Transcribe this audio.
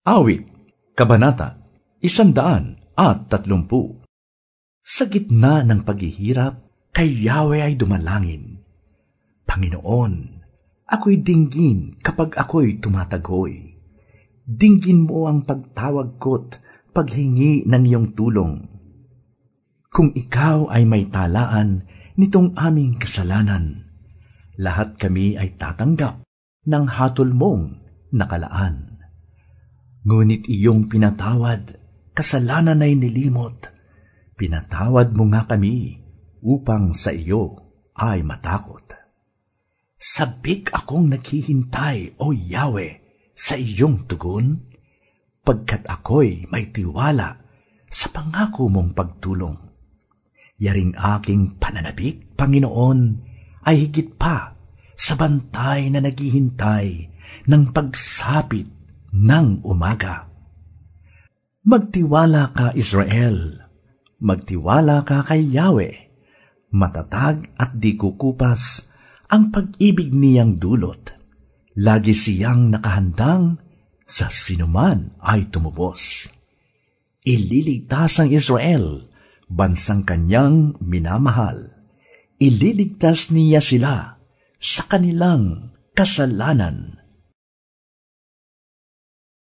Awit, Kabanata, Isandaan at Tatlumpu Sa gitna ng paghihirap, kay Yahweh ay dumalangin. Panginoon, ako'y dinggin kapag ako'y tumatagoy. Dinggin mo ang pagtawag ko't paghingi ng iyong tulong. Kung ikaw ay may talaan nitong aming kasalanan, lahat kami ay tatanggap ng hatol mong nakalaan. Ngunit iyong pinatawad, kasalanan ay nilimot. Pinatawad mo nga kami upang sa iyo ay matakot. Sabik akong naghihintay, O Yahweh, sa iyong tugon, pagkat ako'y may tiwala sa pangako mong pagtulong. Yaring aking pananabik, Panginoon, ay higit pa sa bantay na naghihintay ng pagsapit ng umaga. Magtiwala ka, Israel. Magtiwala ka kay Yahweh. Matatag at di kukupas ang pag-ibig niyang dulot. Lagi siyang nakahandang sa sinuman ay tumubos. Ililigtas ang Israel, bansang kanyang minamahal. Ililigtas niya sila sa kanilang kasalanan